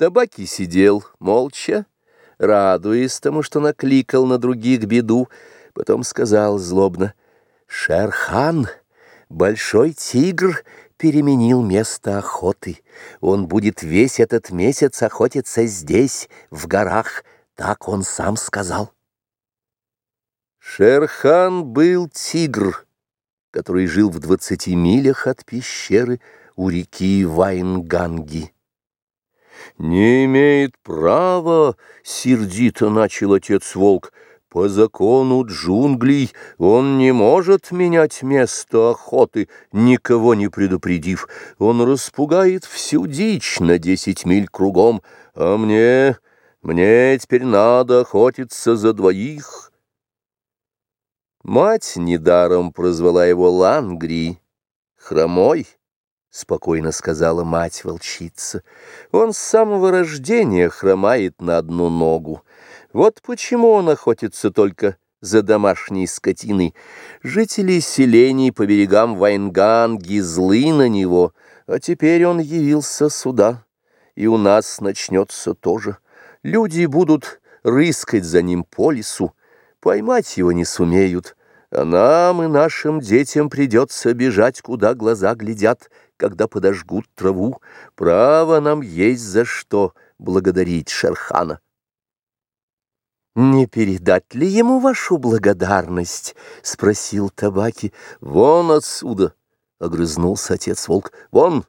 Табаки сидел молча, радуясь тому, что накликал на других беду, потом сказал злобно, «Шерхан, большой тигр, переменил место охоты. Он будет весь этот месяц охотиться здесь, в горах, так он сам сказал». Шерхан был тигр, который жил в двадцати милях от пещеры у реки Вайнганги. «Не имеет права», — сердито начал отец-волк, — «по закону джунглей он не может менять место охоты, никого не предупредив. Он распугает всю дичь на десять миль кругом, а мне, мне теперь надо охотиться за двоих». Мать недаром прозвала его Лангри, хромой, — спокойно сказала мать-волчица. Он с самого рождения хромает на одну ногу. Вот почему он охотится только за домашней скотиной. Жители селений по берегам Вайнганги злы на него, а теперь он явился сюда, и у нас начнется тоже. Люди будут рыскать за ним по лесу, Поймать его не сумеют, а нам и нашим детям придется бежать, куда глаза глядят, когда подожгут траву. Право нам есть за что благодарить Шерхана. «Не передать ли ему вашу благодарность?» — спросил Табаки. «Вон отсюда!» — огрызнулся отец-волк. «Вон!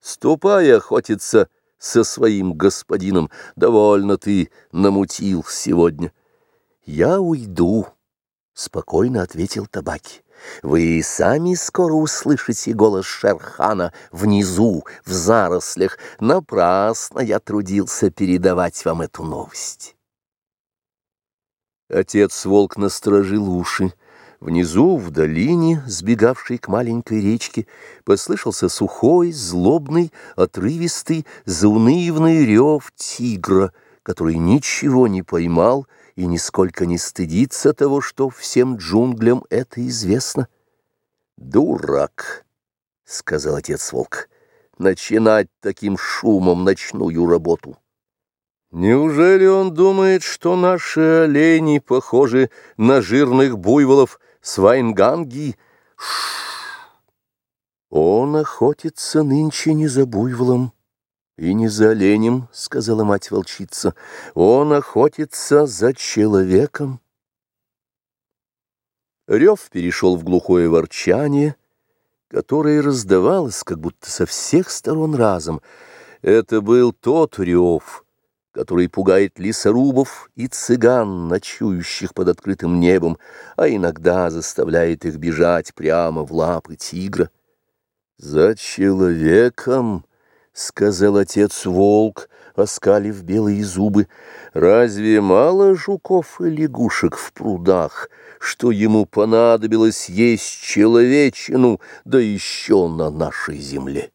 Ступай охотиться со своим господином. Довольно ты намутил сегодня». «Я уйду», — спокойно ответил Табаки. «Вы сами скоро услышите голос Шерхана внизу, в зарослях. Напрасно я трудился передавать вам эту новость». Отец-волк насторожил уши. Внизу, в долине, сбегавшей к маленькой речке, послышался сухой, злобный, отрывистый, заунывный рев тигра, который ничего не поймал и нисколько не стыдится того, что всем джунглям это известно. «Дурак!» — сказал отец-волк. «Начинать таким шумом ночную работу!» Неужели он думает, что наши олени похожи на жирных буйволов с Вайнганги? Ш Он охотится нынче не за буйволом, «И не за оленем», — сказала мать-волчица, — «он охотится за человеком». Рев перешел в глухое ворчание, которое раздавалось как будто со всех сторон разом. Это был тот рев, который пугает лесорубов и цыган, ночующих под открытым небом, а иногда заставляет их бежать прямо в лапы тигра. «За человеком!» — сказал отец-волк, оскалив белые зубы, — разве мало жуков и лягушек в прудах, что ему понадобилось есть человечину, да еще на нашей земле?